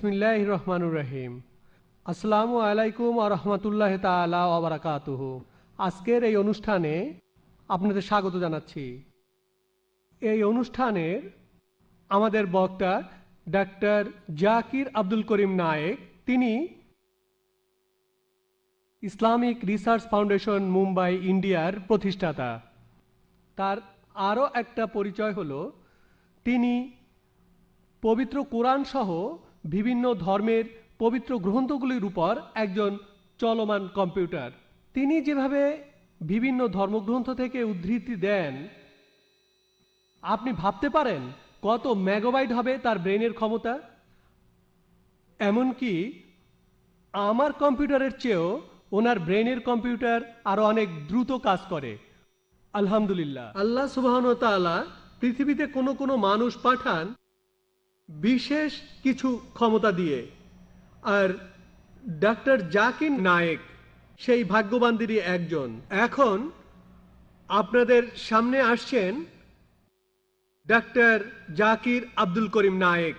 বিসমিল্লাহ রহমানুর রহিম। আসসালামু আলাইকুম আ রহমতুল্লাহ আজকের এই অনুষ্ঠানে আপনাদের স্বাগত জানাচ্ছি। এই অনুষ্ঠানের আমাদের বক্তা ডাক্তার জাকির আব্দুল করিম নায়েক। তিনি ইসলামিক রিসার্চ ফাউন্ডেশন মুম্বাই, ইন্ডিয়ার প্রতিষ্ঠাতা। তার আরও একটা পরিচয় হলো, তিনি পবিত্র কোরআন সহ বিভিন্ন ধর্মের পবিত্র গ্রন্থগুলির উপর একজন চলমান কম্পিউটার। তিনি যেভাবে বিভিন্ন ধর্মগ্রন্থ থেকে উদ্ধৃতি দেন, আপনি ভাবতে পারেন কত মেগাবাইট হবে তার ব্রেনের ক্ষমতা? এমনকি আমার কম্পিউটারের চেয়েও ওনার ব্রেনের কম্পিউটার আরও অনেক দ্রুত কাজ করে। আলহামদুলিল্লাহ। আল্লাহ তাআলা পৃথিবীতে কোনো কোনো মানুষ পাঠান বিশেষ কিছু ক্ষমতা দিয়ে। আর ডাক্তার জাকির নায়েক সেই ভাগ্যবানদেরই একজন। এখন আপনাদের সামনে আসছেন ডাক্তার জাকির আব্দুল করিম নায়েক।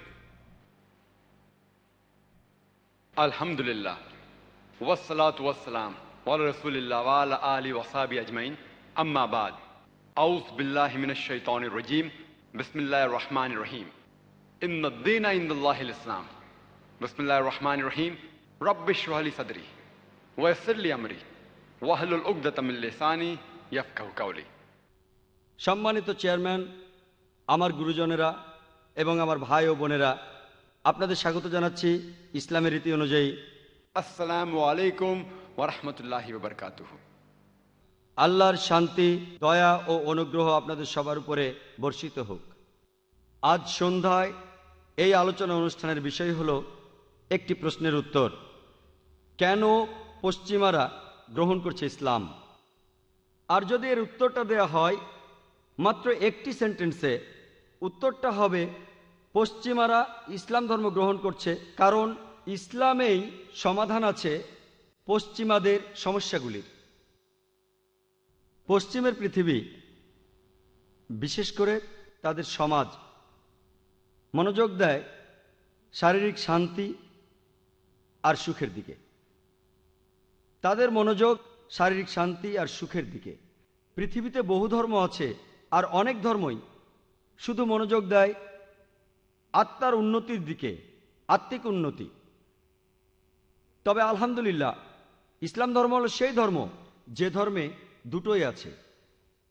আলহামদুলিল্লাহ। ওয়া আলা আলি ওয়াসাবি আজমাইন। আম্মা বাদ। আউজ মিনাশ শাইতানির রাজিম। বিসমিল্লাহির রহমানির রহিম। ইন্ন দ্দীনা ইনদাল্লাহিল ইসলাম বিসমিল্লাহির রহমানির রহিম রব্বি ইশরাহ লি সাদরি ওয়া ইয়াসসির লি আমরি ওয়াহলুল উকদাতাম লিসানি ইয়াফকাহু সম্মানিত চেয়ারম্যান আমার গুরুজনেরা এবং আমার ভাই ও বোনেরা আপনাদের স্বাগত জানাচ্ছি ইসলামের রীতি অনুযায়ী। আসসালামু আলাইকুম ওয়া রাহমাতুল্লাহি ওয়া আল্লাহর শান্তি দয়া ও অনুগ্রহ আপনাদের সবার উপরে বর্ষিত হোক। আজ সন্ধ্যায় এই আলোচনা অনুষ্ঠানের বিষয় হলো একটি প্রশ্নের উত্তর। কেন পশ্চিমারা গ্রহণ করছে ইসলাম? আর যদি এর উত্তরটা দেয়া হয়, মাত্র একটি সেন্টেন্সে উত্তরটা হবে, পশ্চিমারা ইসলাম ধর্ম গ্রহণ করছে কারণ ইসলামেই সমাধান আছে পশ্চিমাদের সমস্যাগুলির। পশ্চিমের পৃথিবী, বিশেষ করে তাদের সমাজ মনোযোগ দেয় শারীরিক শান্তি আর সুখের দিকে। তাদের মনোযোগ শারীরিক শান্তি আর সুখের দিকে। পৃথিবীতে বহু ধর্ম আছে আর অনেক ধর্মই শুধু মনোযোগ দেয় আত্মার উন্নতির দিকে, আত্মিক উন্নতি। তবে আলহামদুলিল্লাহ, ইসলাম ধর্ম হলো সেই ধর্ম যে ধর্মে দুটোই আছে।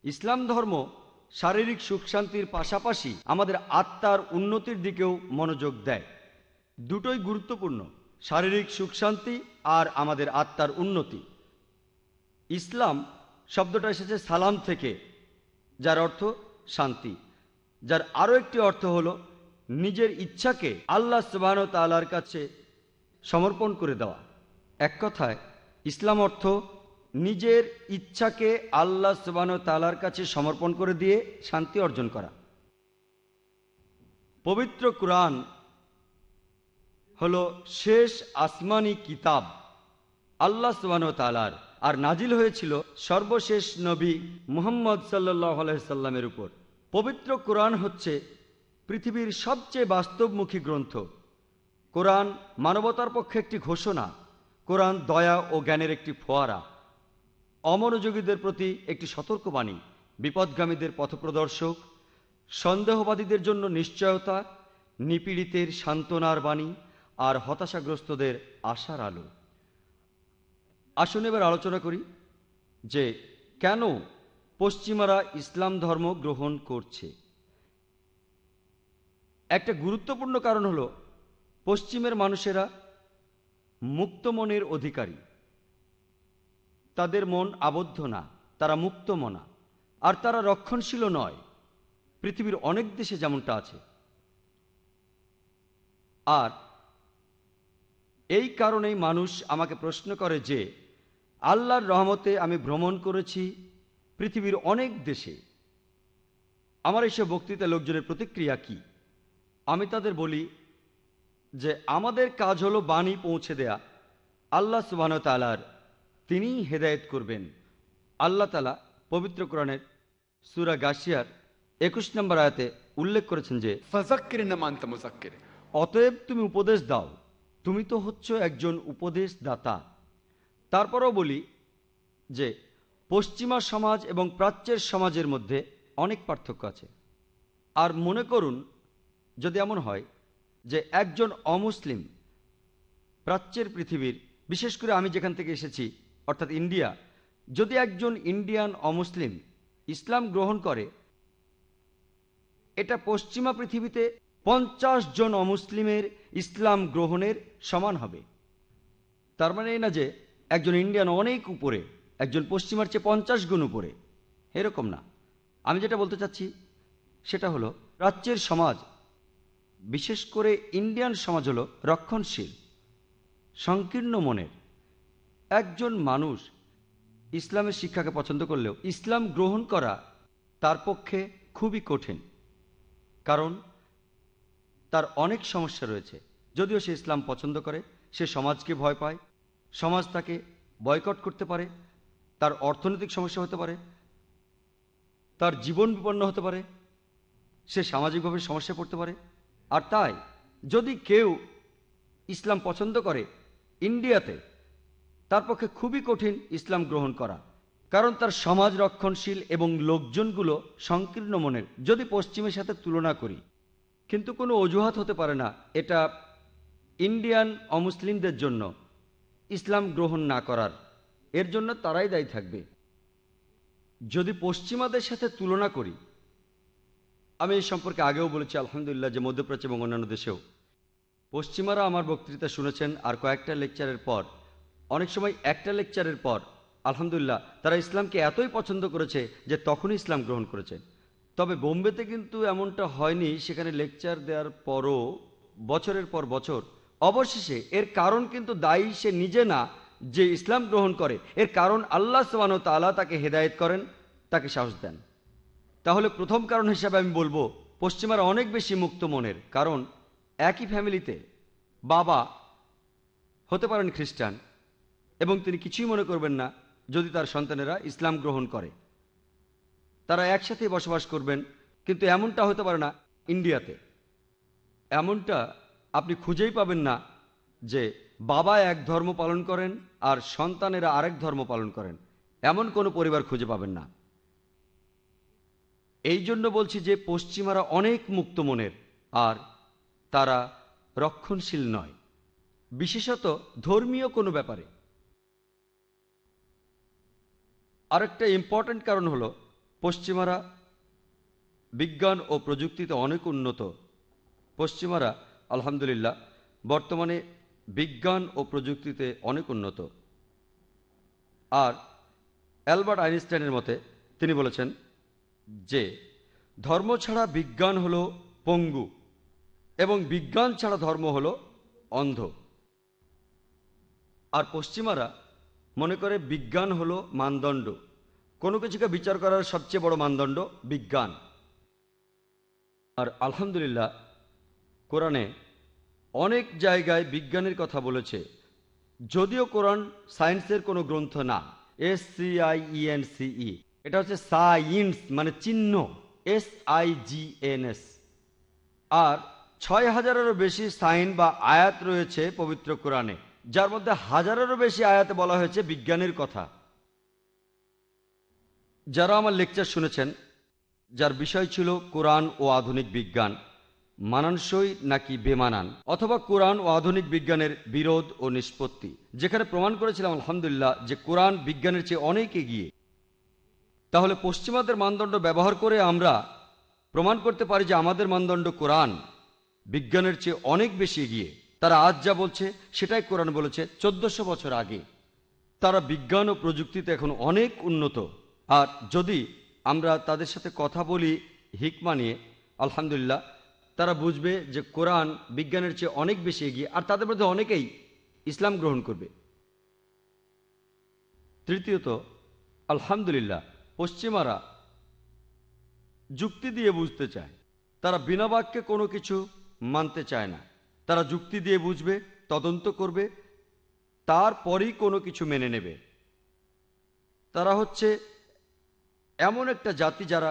ইসলাম ধর্ম শারীরিক সুখ শান্তির পাশাপাশি আমাদের আত্মার উন্নতির দিকেও মনোযোগ দেয়। দুটোই গুরুত্বপূর্ণ, শারীরিক সুখ শান্তি আর আমাদের আত্মার উন্নতি। ইসলাম শব্দটা এসেছে সালাম থেকে, যার অর্থ শান্তি। যার আরও একটি অর্থ হল নিজের ইচ্ছাকে আল্লাহ সুবাহ তালার কাছে সমর্পণ করে দেওয়া। এক কথায়, ইসলাম অর্থ নিজের ইচ্ছাকে আল্লাহ সুবাহ তালার কাছে সমর্পণ করে দিয়ে শান্তি অর্জন করা। পবিত্র কোরআন হলো শেষ আসমানি কিতাব আল্লাহ সুবান তালার আর নাজিল হয়েছিল সর্বশেষ নবী মুহাম্মদ সাল্লাহ আলাইসাল্লামের উপর। পবিত্র কোরআন হচ্ছে পৃথিবীর সবচেয়ে বাস্তবমুখী গ্রন্থ। কোরআন মানবতার পক্ষে একটি ঘোষণা, কোরআন দয়া ও জ্ঞানের একটি ফোয়ারা। অমনোযোগীদের প্রতি একটি সতর্কবাণী, বিপদগামীদের পথপ্রদর্শক, সন্দেহবাদীদের জন্য নিশ্চয়তা, নিপীড়িতের সান্ত্বনার বাণী আর হতাশাগ্রস্তদের আশার আলো। আসুন এবার আলোচনা করি যে কেন পশ্চিমারা ইসলাম ধর্ম গ্রহণ করছে। একটা গুরুত্বপূর্ণ কারণ হলো পশ্চিমের মানুষেরা মুক্ত মনের অধিকারী। তাদের মন আবদ্ধ না, তারা মুক্ত মনা। আর তারা রক্ষণশীল নয়। পৃথিবীর অনেক দেশে যেমনটা আছে। আর এই কারণেই মানুষ আমাকে প্রশ্ন করে যে, আল্লাহর রহমতে আমি ভ্রমণ করেছি পৃথিবীর অনেক দেশে। আমার এইসব বক্তৃতা লোকজনের প্রতিক্রিয়া কি? আমি তাদের বলি যে, আমাদের কাজ হলো বাণী পৌঁছে দেয়া। আল্লাহ সুবাহ তালার তিনিই হেদায়েত করবেন। আল্লাহ তালা পবিত্র কোরআনের সুরা গাশিয়ার একুশ নম্বর আয়াতে উল্লেখ করেছেন যে ফাজাক্কির নামান্ত মুজাক্কির অতএব তুমি উপদেশ দাও তুমি তো হচ্ছ একজন উপদেশ দাতা তারপরও বলি যে পশ্চিমা সমাজ এবং প্রাচ্যের সমাজের মধ্যে অনেক পার্থক্য আছে। আর মনে করুন যদি এমন হয় যে একজন অমুসলিম প্রাচ্যের পৃথিবীর বিশেষ করে আমি যেখান থেকে এসেছি অর্থাৎ ইন্ডিয়া, যদি একজন ইন্ডিয়ান অমুসলিম ইসলাম গ্রহণ করে, এটা পশ্চিমা পৃথিবীতে পঞ্চাশ জন অমুসলিমের ইসলাম গ্রহণের সমান হবে। তার মানে এই না যে একজন ইন্ডিয়ান অনেক উপরে, একজন পশ্চিমার চেয়ে পঞ্চাশ গুণ উপরে, এরকম না। আমি যেটা বলতে চাচ্ছি, সেটা হলো রাজ্যের সমাজ, বিশেষ করে ইন্ডিয়ান সমাজ হলো রক্ষণশীল, সংকীর্ণ মনের একজন মানুষ ইসলামের শিক্ষাকে পছন্দ করলেও ইসলাম গ্রহণ করা তার পক্ষে খুবই কঠিন। কারণ তার অনেক সমস্যা রয়েছে। যদিও সে ইসলাম পছন্দ করে, সে সমাজকে ভয় পায়, সমাজ তাকে বয়কট করতে পারে, তার অর্থনৈতিক সমস্যা হতে পারে, তার জীবন বিপন্ন হতে পারে, সে সামাজিকভাবে সমস্যা পড়তে পারে। আর তাই যদি কেউ ইসলাম পছন্দ করে ইন্ডিয়াতে তার পক্ষে খুবই কঠিন ইসলাম গ্রহণ করা। কারণ তার সমাজ রক্ষণশীল এবং লোকজনগুলো সংকীর্ণ মনের, যদি পশ্চিমের সাথে তুলনা করি। কিন্তু কোনো অজুহাত হতে পারে না, এটা ইন্ডিয়ান অমুসলিমদের জন্য ইসলাম গ্রহণ না করার। এর জন্য তারাই দায়ী থাকবে। যদি পশ্চিমাদের সাথে তুলনা করি, আমি এই সম্পর্কে আগেও বলেছি, আলহামদুলিল্লাহ, যে মধ্যপ্রাচ্য এবং অন্যান্য দেশেও। পশ্চিমারা আমার বক্তৃতা শুনেছেন আর কয়েকটা লেকচারের পর অনেক সময় একটা লেকচারের পর, আলহামদুলিল্লাহ, তারা ইসলামকে এতই পছন্দ করেছে যে তখনই ইসলাম গ্রহণ করেছে। তবে বোম্বেতে কিন্তু এমনটা হয়নি, সেখানে লেকচার দেওয়ার পরও, বছরের পর বছর, অবশেষে এর কারণ কিন্তু দায়ী সে নিজে না যে ইসলাম গ্রহণ করে, এর কারণ আল্লাহ সবান তালা তাকে হেদায়েত করেন, তাকে সাহস দেন। তাহলে প্রথম কারণ হিসাবে আমি বলব, পশ্চিমারা অনেক বেশি মুক্ত মনের, কারণ একই ফ্যামিলিতে বাবা হতে পারেন খ্রিস্টান এবং তিনি কিছুই মনে করবেন না যদি তার সন্তানেরা ইসলাম গ্রহণ করে। তারা একসাথে বসবাস করবেন, কিন্তু এমনটা হতে পারে না ইন্ডিয়াতে। এমনটা আপনি খুঁজেই পাবেন না যে বাবা এক ধর্ম পালন করেন আর সন্তানেরা আরেক ধর্ম পালন করেন। এমন কোনো পরিবার খুঁজে পাবেন না। এই জন্য বলছি যে পশ্চিমারা অনেক মুক্ত মনের, আর তারা রক্ষণশীল নয়। বিশেষত ধর্মীয় কোনো ব্যাপারে। আরেকটা ইম্পর্ট্যান্ট কারণ হলো, পশ্চিমারা বিজ্ঞান ও প্রযুক্তিতে অনেক উন্নত। পশ্চিমারা, আলহামদুলিল্লাহ, বর্তমানে বিজ্ঞান ও প্রযুক্তিতে অনেক উন্নত। আর অ্যালবার্ট আইনস্টাইনের মতে তিনি বলেছেন যে, ধর্ম ছাড়া বিজ্ঞান হলো পঙ্গু এবং বিজ্ঞান ছাড়া ধর্ম হলো অন্ধ। আর পশ্চিমারা মনে করে বিজ্ঞান হলো মানদণ্ড। কোনো কিছুকে বিচার করার সবচেয়ে বড় মানদণ্ড বিজ্ঞান। আর আলহামদুলিল্লাহ, কোরআনে অনেক জায়গায় বিজ্ঞানের কথা বলেছে। যদিও কোরআন সায়েন্সের কোনো গ্রন্থ না, এস সি আই ইএন সিই এটা হচ্ছে সাইন্স মানে চিহ্ন, S I G N S. আর ছয় হাজারেরও বেশি সাইন বা আয়াত রয়েছে পবিত্র কোরআনে। যার মধ্যে হাজারেরও বেশি আয়াতে বলা হয়েছে বিজ্ঞানের কথা। যারা আমার লেকচার শুনেছেন, যার বিষয় ছিল কোরআন ও আধুনিক বিজ্ঞান, মানানসই নাকি বেমানান, অথবা কোরআন ও আধুনিক বিজ্ঞানের বিরোধ ও নিষ্পত্তি, যেখানে প্রমাণ করেছিলাম আলহামদুলিল্লাহ যে কোরআন বিজ্ঞানের চেয়ে অনেক এগিয়ে। তাহলে পশ্চিমাদের মানদণ্ড ব্যবহার করে আমরা প্রমাণ করতে পারি যে আমাদের মানদণ্ড কোরআন বিজ্ঞানের চেয়ে অনেক বেশি এগিয়ে। তারা আজ যা বলছে, সেটাই কোরআন বলেছে, চোদ্দশো বছর আগে। তারা বিজ্ঞান ও প্রযুক্তিতে এখন অনেক উন্নত। আর যদি আমরা তাদের সাথে কথা বলি হিকমা নিয়ে, আলহামদুলিল্লাহ, তারা বুঝবে যে কোরআন বিজ্ঞানের চেয়ে অনেক বেশি এগিয়ে, আর তাদের মধ্যে অনেকেই ইসলাম গ্রহণ করবে। তৃতীয়ত, আলহামদুলিল্লাহ, পশ্চিমারা যুক্তি দিয়ে বুঝতে চায়। তারা বিনা বাক্যে কোনো কিছু মানতে চায় না। তারা যুক্তি দিয়ে বুঝবে, তদন্ত করবে, তারপরেই কোনো কিছু মেনে নেবে। তারা হচ্ছে এমন একটা জাতি যারা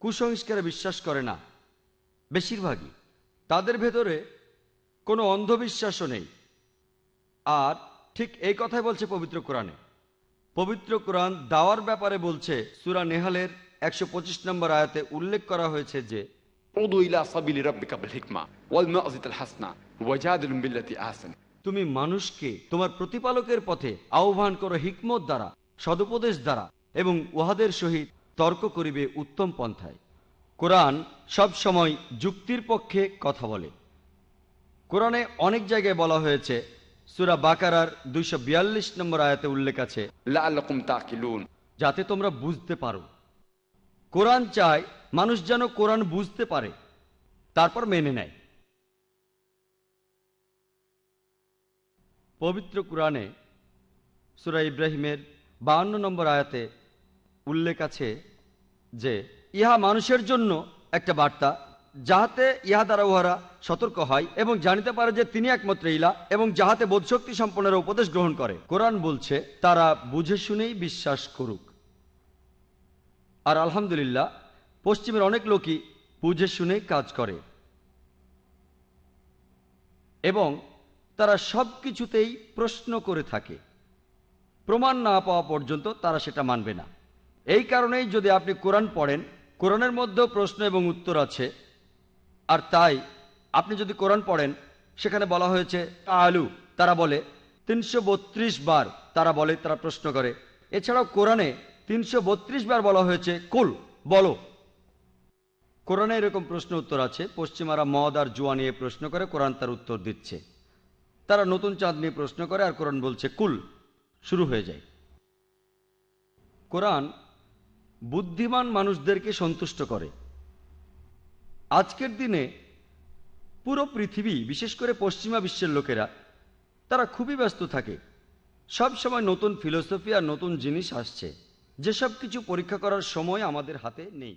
কুসংস্কারে বিশ্বাস করে না, বেশিরভাগই। তাদের ভেতরে কোনো অন্ধবিশ্বাসও নেই। আর ঠিক এই কথাই বলছে পবিত্র কোরআনে। পবিত্র কোরআন দাওয়ার ব্যাপারে বলছে, সুরা নেহালের একশো পঁচিশ নম্বর আয়াতে উল্লেখ করা হয়েছে যে উদু ইলা সাবিলি রব্বিকা বিল হিকমা ওয়াল মাউযিতাল হাসনা ওয়াজাদিল বিল্লাতি আহসান তুমি মানুষকে তোমার প্রতিপালকের পথে আহ্বান করো হিকমত দ্বারা সদুপদেশ দ্বারা এবং উহাদের সহিত তর্ক করিবে উত্তম পন্থায়। কোরআন সব সময় যুক্তির পক্ষে কথা বলে। কোরআনে অনেক জায়গায় বলা হয়েছে সুরা বাকারার দুইশো বিয়াল্লিশ নম্বর আয়াতে উল্লেখ আছে যাতে তোমরা বুঝতে পারো। কোরআন চায় মানুষ যেন কোরআন বুঝতে পারে, তারপর মেনে নেয়। পবিত্র কোরআনে সুরা ইব্রাহিমের বাহান্ন নম্বর আয়াতে উল্লেখ আছে যে, ইহা মানুষের জন্য একটা বার্তা, যাহাতে ইহা দ্বারা উহারা সতর্ক হয় এবং জানিতে পারে যে তিনি একমাত্র ইলা এবং যাহাতে বোধশক্তি সম্পন্নের উপদেশ গ্রহণ করে। কোরআন বলছে, তারা বুঝে শুনেই বিশ্বাস করুক। আর আলহামদুলিল্লাহ, পশ্চিমের অনেক লোকই বুঝে শুনে কাজ করে। এবং তারা সব কিছুতেই প্রশ্ন করে থাকে। প্রমাণ না পাওয়া পর্যন্ত তারা সেটা মানবে না। এই কারণেই যদি আপনি কোরআন পড়েন, কোরআনের মধ্যেও প্রশ্ন এবং উত্তর আছে। আর তাই আপনি যদি কোরআন পড়েন, সেখানে বলা হয়েছে আলু তারা বলে, তিনশো বত্রিশ বার তারা বলে, তারা প্রশ্ন করে। এছাড়াও কোরআনে তিনশো বত্রিশ বার বলা হয়েছে, কুল, বলো। কোরআনে এরকম প্রশ্ন উত্তর আছে, পশ্চিমারা মদ আর জুয়া নিয়ে প্রশ্ন করে, কোরআন তার উত্তর দিচ্ছে। তারা নতুন চাঁদ নিয়ে প্রশ্ন করে আর কোরআন বলছে, কুল, শুরু হয়ে যায়। কোরআন বুদ্ধিমান মানুষদেরকে সন্তুষ্ট করে। আজকের দিনে পুরো পৃথিবী, বিশেষ করে পশ্চিমা বিশ্বের লোকেরা, তারা খুবই ব্যস্ত থাকে। সব সময় নতুন ফিলোসফি আর নতুন জিনিস আসছে। যেসব কিছু পরীক্ষা করার সময় আমাদের হাতে নেই।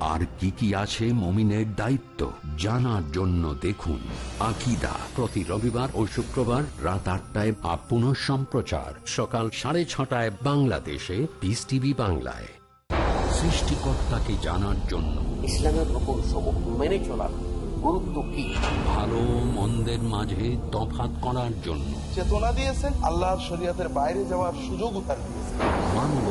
আর কি কি আছে মমিনের দায়িত্ব জানার জন্য দেখুন আকিদা। প্রতি রবিবার ও শুক্রবার রাত আটটায় আপন সম্প্রচার। সকাল সাড়ে ছটায় বাংলাদেশে পিস টিভি বাংলায়। সৃষ্টিকর্তাকে জানার জন্য। ইসলামের রকম সমূহ মেনে চলার গুরুত্ব কি? ভালো মন্দের মাঝে তফাৎ করার জন্য। চেতনা দিয়েছেন আল্লাহর শরীয়তের বাইরে যাওয়ার দিয়েছেন।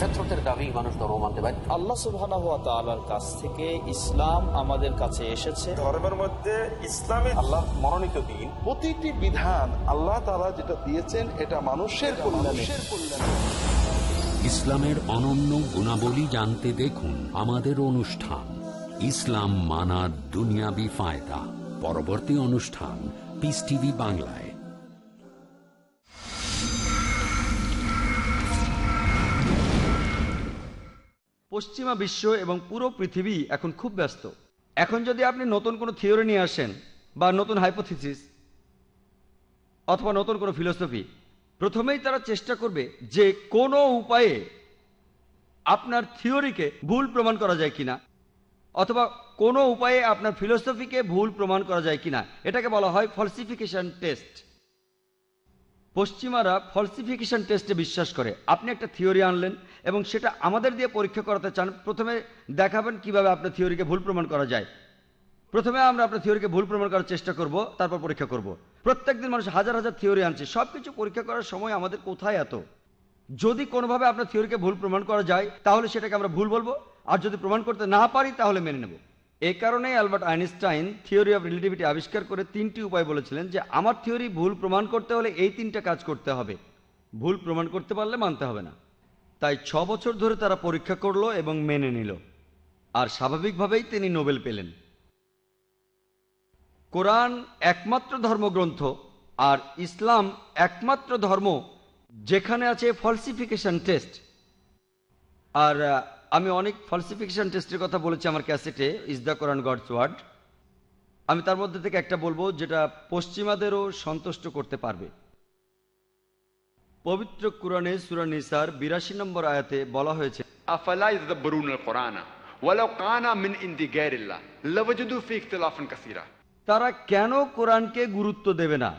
ফেতরতের দাবি মানুষ ধর্ম মানতে পারে আল্লাহ সুবহানাহু কাছ থেকে ইসলাম আমাদের কাছে এসেছে। ধর্মের মধ্যে ইসলামী আল্লাহ মনোনীত দিন প্রতিটি বিধান আল্লাহ তাআলা যেটা দিয়েছেন এটা মানুষের কল্যাণে। ইসলামের অনন্য গুণাবলী জানতে দেখুন আমাদের অনুষ্ঠান ইসলাম মানার দুনিয়াবি ফায়দা। পরবর্তী অনুষ্ঠান পিস টিভি বাংলায়। পশ্চিমা বিশ্ব এবং পুরো পৃথিবী এখন খুব ব্যস্ত। এখন যদি আপনি নতুন কোনো থিওরি নিয়ে আসেন বা নতুন হাইপোথিসিস অথবা নতুন কোনো ফিলোসফি, প্রথমেই তারা চেষ্টা করবে যে কোনো উপায়ে আপনার থিওরিকে ভুল প্রমাণ করা যায় কিনা অথবা কোনো উপায়ে আপনার ফিলোসফিকে ভুল প্রমাণ করা যায় কিনা। এটাকে বলা হয় ফলসিফিকেশন টেস্ট। পশ্চিমারা ফলসিফিকেশন টেস্টে বিশ্বাস করে। আপনি একটা থিওরি আনলেন এবং সেটা আমাদের দিয়ে পরীক্ষা করাতে চান। প্রথমে দেখাবেন কীভাবে আপনার থিওরিকে ভুল প্রমাণ করা যায়। প্রথমে আমরা আপনার থিওরিকে ভুল প্রমাণ করার চেষ্টা করব, তারপর পরীক্ষা করব। প্রত্যেকদিন মানুষ হাজার হাজার থিওরি আনছে। সব কিছু পরীক্ষা করার সময় আমাদের কোথায় এত? যদি কোনোভাবে আপনার থিওরিকে ভুল প্রমাণ করা যায়, তাহলে সেটাকে আমরা ভুল বলব। আর যদি প্রমাণ করতে না পারি, তাহলে মেনে নেব। এই কারণেই Albert Einstein theory of relativity আবিষ্কার করে তিনটি উপায় বলেছিলেন যে আমার থিওরি ভুল প্রমাণ করতে হলে এই তিনটা কাজ করতে হবে। ভুল প্রমাণ করতে পারলে মানতে হবে না। তাই ছ বছর ধরে তারা পরীক্ষা করল এবং মেনে নিল। আর স্বাভাবিকভাবেই তিনি নোবেল পেলেন। কোরআন একমাত্র ধর্মগ্রন্থ আর ইসলাম একমাত্র ধর্ম যেখানে আছে ফলসিফিকেশন টেস্ট আর আমি অনেক ফলসিফিকেশন টেস্টের কথা বলেছি আমার ক্যাসেটে is the Quran God's word আমি তার মধ্যে থেকে একটা বলব যেটা পশ্চিমাদেরও সন্তুষ্ট করতে পারবে। পবিত্র কোরআনে সুরানিসার বিরাশি নম্বর আয়াতে বলা হয়েছে তারা কেন কোরআনকে গুরুত্ব দেবে না?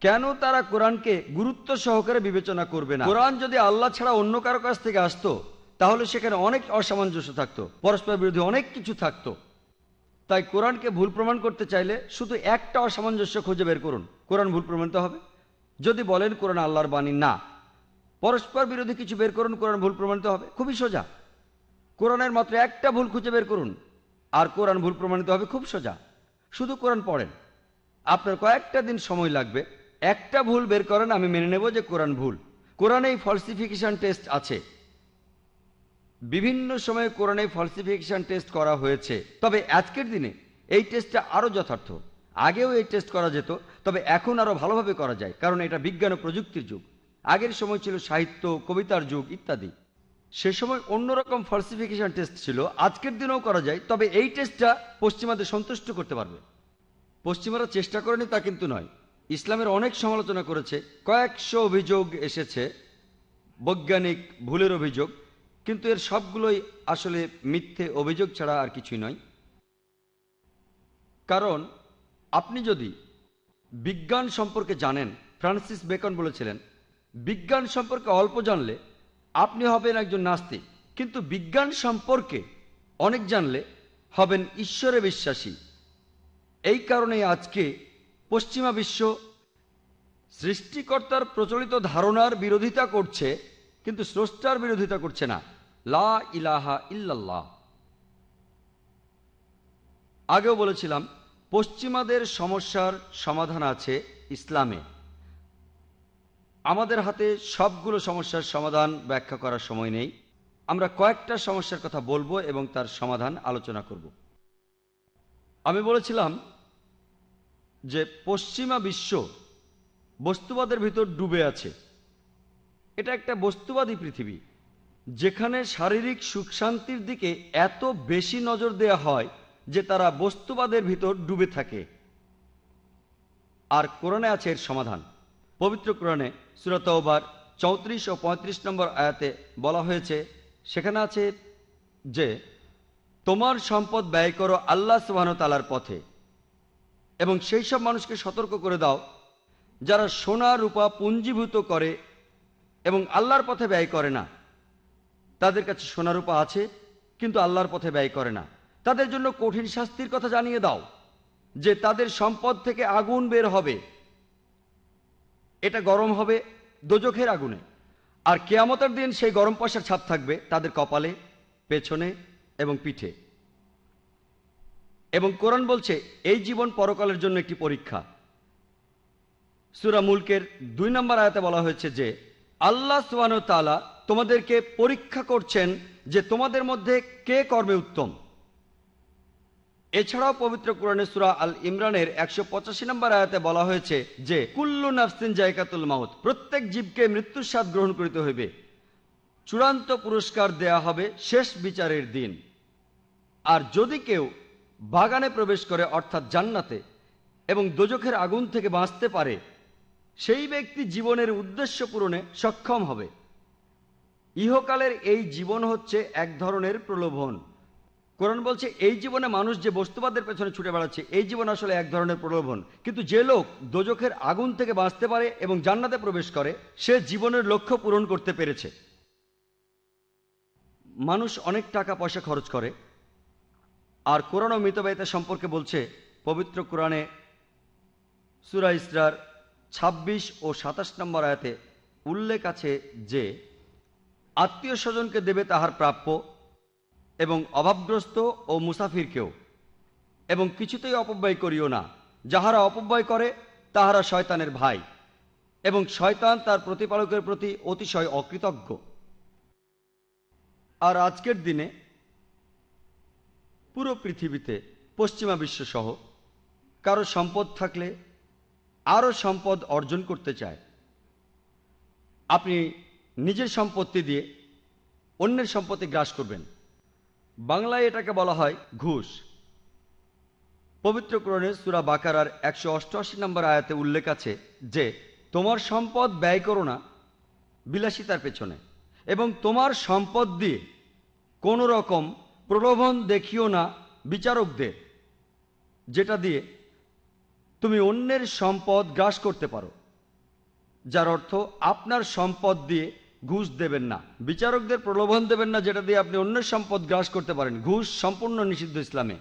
কেন তারা কোরআনকে গুরুত্ব সহকারে বিবেচনা করবে না? কোরআন যদি আল্লাহ ছাড়া অন্য কারও কাছ থেকে আসতো তাহলে সেখানে অনেক অসামঞ্জস্য থাকতো পরস্পর বিরোধী অনেক কিছু থাকতো। তাই কোরআনকে ভুল প্রমাণ করতে চাইলে শুধু একটা অসামঞ্জস্য খুঁজে বের করুন। কোরআন ভুল প্রমাণিত হবে? যদি বলেন কোরআন আল্লাহর বাণী, না। পরস্পর বিরোধী কিছু বের করুন, কোরআন ভুল প্রমাণিত হবে? খুবই সোজা। কোরআনের মাত্র একটা ভুল খুঁজে বের করুন, আর কোরআন ভুল প্রমাণিত হবে খুব সোজা। শুধু কোরআন পড়েন। আপনার কয়েকটা দিন সময় লাগবে। একটা ভুল বের করেন, আমি মেনে নেব যে কোরআন ভুল। কোরআনে ফলসিফিকেশন টেস্ট আছে। বিভিন্ন সময়ে কোরআনে ফলসিফিকেশন টেস্ট করা হয়েছে। তবে আজকের দিনে এই টেস্টটা আরও যথার্থ। আগেও এই টেস্ট করা যেত, তবে এখন আরও ভালোভাবে করা যায়, কারণ এটা বিজ্ঞান ও প্রযুক্তির যুগ। আগের সময় ছিল সাহিত্য, কবিতার যুগ ইত্যাদি। সে সময় অন্যরকম ফলসিফিকেশন টেস্ট ছিল, আজকের দিনেও করা যায়, তবে এই টেস্টটা পশ্চিমাদের সন্তুষ্ট করতে পারবে। পশ্চিমারা চেষ্টা করেনি তা কিন্তু নয়। ইসলামের অনেক সমালোচনা করেছে, কয়েকশো অভিযোগ এসেছে, বৈজ্ঞানিক ভুলের অভিযোগ। কিন্তু এর সবগুলোই আসলে মিথ্যে অভিযোগ ছাড়া আর কিছুই নয়। কারণ আপনি যদি বিজ্ঞান সম্পর্কে জানেন, ফ্রান্সিস বেকন বলেছিলেন, বিজ্ঞান সম্পর্কে অল্প জানলে আপনি হবেন একজন নাস্তিক, কিন্তু বিজ্ঞান সম্পর্কে অনেক জানলে হবেন ঈশ্বরে বিশ্বাসী। এই কারণে আজকে পশ্চিমা বিশ্ব সৃষ্টিকর্তার প্রচলিত ধারণার বিরোধিতা করছে কিন্তু স্রষ্টার বিরোধিতা করছে না। লা ইলাহা ইল্লাল্লাহ। আগেও বলেছিলাম, পশ্চিমাদের সমস্যার সমাধান আছে ইসলামে। আমাদের হাতে সবগুলো সমস্যার সমাধান ব্যাখ্যা করার সময় নেই। আমরা কয়েকটা সমস্যার কথা বলব এবং তার সমাধান আলোচনা করব। আমি বলেছিলাম যে পশ্চিমা বিশ্ব বস্তুবাদের ভিতর ডুবে আছে। এটা একটা বস্তুবাদী পৃথিবী, যেখানে শারীরিক সুখ শান্তির দিকে এত বেশি নজর দেয়া হয় যে তারা বস্তুবাদের ভিতর ডুবে থাকে। আর কোরআনে আছে এর সমাধান। পবিত্র কোরআনে সুরতবার চৌত্রিশ ও পঁয়ত্রিশ নম্বর আয়াতে বলা হয়েছে, সেখানে আছে যে, তোমার সম্পদ ব্যয় করো আল্লাহ সুবাহতালার পথে এবং সেই সব মানুষকে সতর্ক করে দাও যারা সোনা, রূপা পুঞ্জীভূত করে এবং আল্লাহর পথে ব্যয় করে না। তাদের কাছে সোনা রূপা আছে, কিন্তু আল্লাহর পথে ব্যয় করে না। তাদের জন্য কঠিন শাস্তির কথা জানিয়ে দাও, যে তাদের সম্পদ থেকে আগুন বের হবে। এটা গরম হবে দোজখের আগুনে। আর কেয়ামতের দিন সেই গরম পয়সার ছাপ থাকবে তাদের কপালে, পেছনে এবং পিঠে। এবং কোরআন বলছে, এই জীবন পরকালের জন্য একটি পরীক্ষা। সুরা মুলকের দুই নম্বর আয়াতে বলা হয়েছে যে আল্লাহ সুবান তালা তোমাদেরকে পরীক্ষা করছেন যে তোমাদের মধ্যে কে কর্মে উত্তম। এছাড়াও পবিত্র কোরআনে সুরা আল ইমরানের একশো পঁচাশি নম্বর আয়াতে বলা হয়েছে যে, কুল্লু নাফসিন জায়কাতুল মাউত, প্রত্যেক জীবকে মৃত্যুর স্বাদ গ্রহণ করিতে হইবে। চূড়ান্ত পুরস্কার দেয়া হবে শেষ বিচারের দিন। আর যদি কেউ বাগানে প্রবেশ করে, অর্থাৎ জান্নাতে, এবং দোজখের আগুন থেকে বাঁচতে পারে সেই ব্যক্তি জীবনের উদ্দেশ্য পূরণে সক্ষম হবে। ইহকালের এই জীবন হচ্ছে এক ধরনের প্রলোভন। কোরআন বলছে, এই জীবনে মানুষ যে বস্তুবাদের পেছনে ছুটে বেড়াচ্ছে, এই জীবন আসলে এক ধরনের প্রলোভন। কিন্তু যে লোক দোজখের আগুন থেকে বাঁচতে পারে এবং জান্নাতে প্রবেশ করে, সে জীবনের লক্ষ্য পূরণ করতে পেরেছে। মানুষ অনেক টাকা পয়সা খরচ করে, আর কোরআন ও মৃতবাহিতা সম্পর্কে বলছে, পবিত্র কোরআনে সুরা ইসরার ২৬ ও সাতাশ নম্বর আয়াতে উল্লেখ আছে যে, আত্মীয় স্বজনকে দেবে তাহার প্রাপ্য এবং অভাবগ্রস্ত ও মুসাফিরকেও। এবং কিছুতেই অপব্যয় করিও না। যাহারা অপব্যয় করে, তাহারা শয়তানের ভাই। এবং শয়তান তার প্রতিপালকের প্রতি অতিশয় অকৃতজ্ঞ। আর আজকের দিনে পুরো পৃথিবীতে পশ্চিমা বিশ্বসহ কারও সম্পদ থাকলে আরও সম্পদ অর্জন করতে চায়। আপনি নিজের সম্পত্তি দিয়ে অন্যের সম্পত্তি গ্রাস করবেন। বাংলায় এটাকে বলা হয় ঘুষ। পবিত্র কোরণে সুরা বাকারার একশো অষ্টআশি নম্বর আয়াতে উল্লেখ আছে যে, তোমার সম্পদ ব্যয় করো না, বিলাসিতার পেছনে। এবং তোমার সম্পদ দিয়ে কোনো রকম প্রলোভন দেখিও না বিচারকদের, যেটা দিয়ে তুমি অন্যের সম্পদ গ্রাস করতে পারো, যার অর্থ আপনার সম্পদ দিয়ে ঘুষ দেবেন না। বিচারকদের প্রলোভন দেবেন না যেটা দিয়ে আপনি অন্যের সম্পদ গ্রাস করতে পারেন। ঘুষ সম্পূর্ণ নিষিদ্ধ ইসলামে।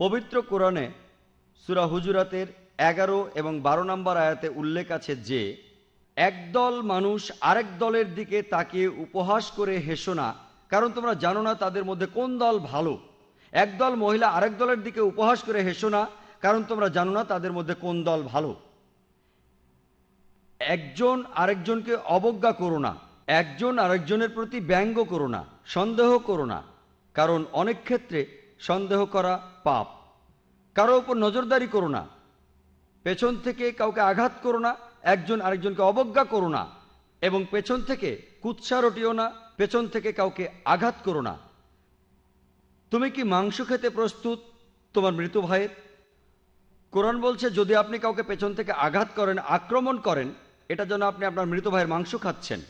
পবিত্র কোরআনে সুরা হুজুরাতের এগারো এবং বারো নম্বর আয়াতে উল্লেখ আছে যে, একদল মানুষ আরেক দলের দিকে তাকিয়ে উপহাস করে হেসো না, কারণ তোমরা জানো না তাদের মধ্যে কোন দল ভালো। একদল মহিলা আরেক দলের দিকে উপহাস করে হেসো না, কারণ তোমরা জানো না তাদের মধ্যে কোন দল ভালো। একজন আরেকজনকে অবজ্ঞা করো না, একজন আরেকজনের প্রতি ব্যঙ্গ করো না, সন্দেহ করো না, কারণ অনেক ক্ষেত্রে সন্দেহ করা পাপ। কারও উপর নজরদারি করো না, পেছন থেকে কাউকে আঘাত করো না, একজন আরেকজনকে অবজ্ঞা করো না, এবং পেছন থেকে কুৎসা রটিও না, পেছন থেকে কাউকে আঘাত করো না। তুমি কি মাংস খেতে প্রস্তুত, তোমার মৃত ভাইয়ের? কোরআন বলছে, যদি আপনি কাউকে পেছন থেকে আঘাত করেন, আক্রমণ করেন, এটা যেন আপনি আপনার মৃত ভাইয়ের মাংস খাচ্ছেন।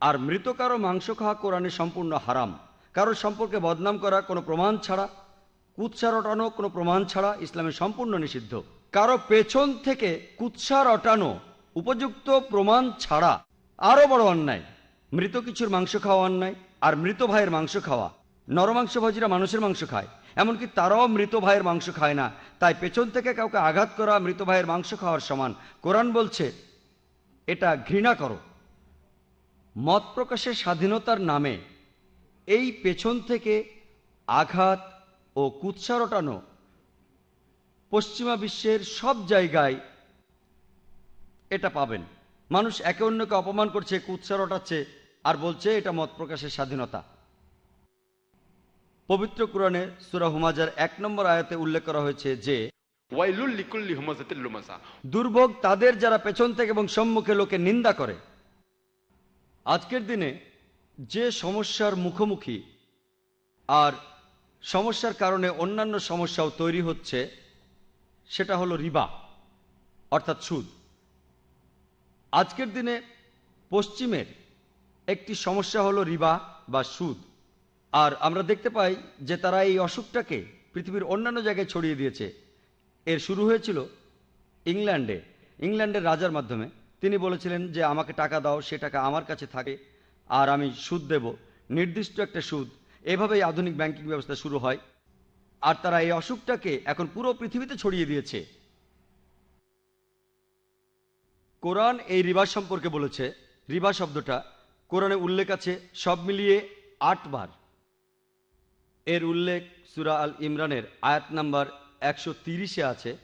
আর মৃত কারও মাংস খাওয়া কোরআনে সম্পূর্ণ হারাম। কারও সম্পর্কে বদনাম করা কোনো প্রমাণ ছাড়া কুৎসা রটানো কোনো প্রমাণ ছাড়া ইসলামে সম্পূর্ণ নিষিদ্ধ। কারও পেছন থেকে কুৎসা রটানো উপযুক্ত প্রমাণ ছাড়া আরও বড় অন্যায়। মৃত কিছুর মাংস খাওয়া অন্যায়, আর মৃত ভাইয়ের মাংস খাওয়া নরমাংসভাজীরা মানুষের মাংস খায়, এমনকি তারাও মৃত ভাইয়ের মাংস খায় না। তাই পেছন থেকে কাউকে আঘাত করা, মৃত ভাইয়ের মাংস খাওয়ার সমান। কোরআন বলছে, এটা ঘৃণা করো। মত প্রকাশের স্বাধীনতার নামে এই পেছন থেকে আঘাত ও কুৎসা রটানো পশ্চিমা বিশ্বের সব জায়গায় এটা পাবেন। মানুষ একে অন্যকে অপমান করছে, কুৎসা রটাচ্ছে, আর বলছে এটা মত প্রকাশের স্বাধীনতা। পবিত্র কোরআনে সুরা হুমাজার এক নম্বর আয়াতে উল্লেখ করা হয়েছে যে দুর্ভোগ তাদের যারা পেছন থেকে এবং সম্মুখে লোকে নিন্দা করে। আজকের দিনে যে সমস্যার মুখোমুখি আর সমস্যার কারণে অন্যান্য সমস্যাও তৈরি হচ্ছে সেটা হলো রিবা অর্থাৎ সুদ। আজকের দিনে পশ্চিমের একটি সমস্যা হলো রিবা বা সুদ। আর আমরা দেখতে পাই যে তারা এই অসুখটাকে পৃথিবীর অন্যান্য জায়গায় ছড়িয়ে দিয়েছে। এর শুরু হয়েছিল ইংল্যান্ডে। ইংল্যান্ডের রাজার মাধ্যমে। তিনি বলেছিলেন যে, আমাকে টাকা দাও, সে টাকা আমার কাছে থাকে, আর আমি সুদ দেব। নির্দিষ্ট একটা সুদ। এভাবেই আধুনিক ব্যাংকিং ব্যবস্থা শুরু হয়। আর তারা এই অসুখটাকে এখন পুরো পৃথিবীতে ছড়িয়ে দিয়েছে। কোরআন এই রিবা সম্পর্কে বলেছে। রিবা শব্দটা কোরআনে উল্লেখ আছে সব মিলিয়ে আটবার। এর উল্লেখ সুরা আল ইমরানের আয়াত নাম্বার একশো তিরিশে আছে।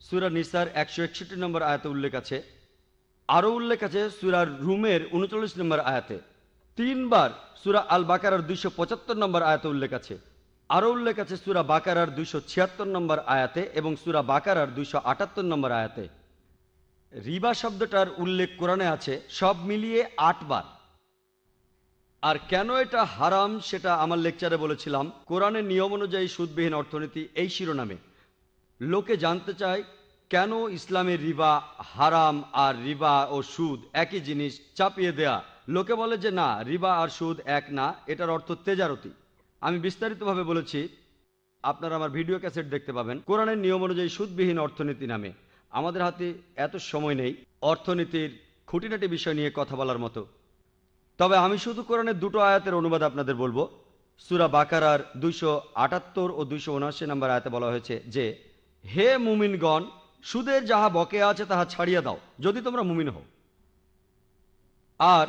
সুরা নিসার একশো একষট্টি নম্বর আয়াতে উল্লেখ আছে। আরও উল্লেখ আছে সুরার রুমের উনচল্লিশ নম্বর আয়াতে। তিনবার সুরা আল বাকারার দুইশো পঁচাত্তর নম্বর আয়াতে উল্লেখ আছে। আরও উল্লেখ আছে সুরা বাকারার দুইশো ছিয়াত্তর নম্বর আয়াতে এবং সুরা বাকারার দুইশো আটাত্তর নম্বর আয়াতে। রিবা শব্দটার উল্লেখ কোরআনে আছে, সব মিলিয়ে আটবার। আর কেন এটা হারাম সেটা আমার লেকচারে বলেছিলাম। কোরআনের নিয়ম অনুযায়ী সুদবিহীন অর্থনীতি এই শিরোনামে। লোকে জানতে চায় কেন ইসলামের রিবা হারাম আর রিবা ও সুদ একই জিনিস চাপিয়ে দেয়া। লোকে বলে যে না, রিবা আর সুদ এক না, এটার অর্থ তেজারতি। আমি বিস্তারিতভাবে বলেছি, আপনারা আমার ভিডিও ক্যাসেট দেখতে পাবেন। কোরআনের নিয়ম অনুযায়ী সুদবিহীন অর্থনীতি নামে। আমাদের হাতে এত সময় নেই। অর্থনীতির খুঁটিনাটি বিষয় নিয়ে কথা বলার মতো। তবে আমি শুধু কোরআনের দুটো আয়াতের অনুবাদ আপনাদের বলব। সুরা বাকারার দুইশো আটাত্তর ও দুইশো উনআশি নম্বর আয়াতে বলা হয়েছে যে, হে মুমিনগণ, সুদের যাহা বকে আছে তাহা ছাড়িয়া দাও, যদি তোমরা মুমিন হও। আর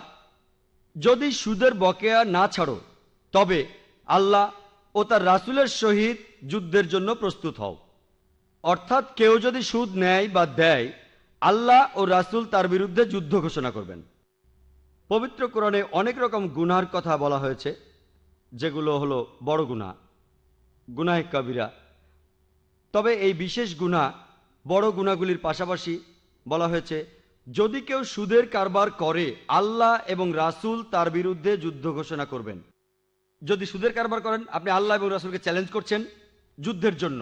যদি সুদের বকেয়া না ছাড়ো, তবে আল্লাহ ও তার রাসুলের সহিত যুদ্ধের জন্য প্রস্তুত হও। অর্থাৎ কেউ যদি সুদ নেয় বা দেয়, আল্লাহ ও রাসুল তার বিরুদ্ধে যুদ্ধ ঘোষণা করবেন। পবিত্র কোরআনে অনেক রকম গুনার কথা বলা হয়েছে, যেগুলো হলো বড় গুণা গুনাহ কবিরা। তবে এই বিশেষ গুণা বড় গুণাগুলির পাশাপাশি বলা হয়েছে, যদি কেউ সুদের কারবার করে, আল্লাহ এবং রাসুল তার বিরুদ্ধে যুদ্ধ ঘোষণা করবেন। যদি সুদের কারবার করেন, আপনি আল্লাহ এবং রাসুলকে চ্যালেঞ্জ করছেন যুদ্ধের জন্য।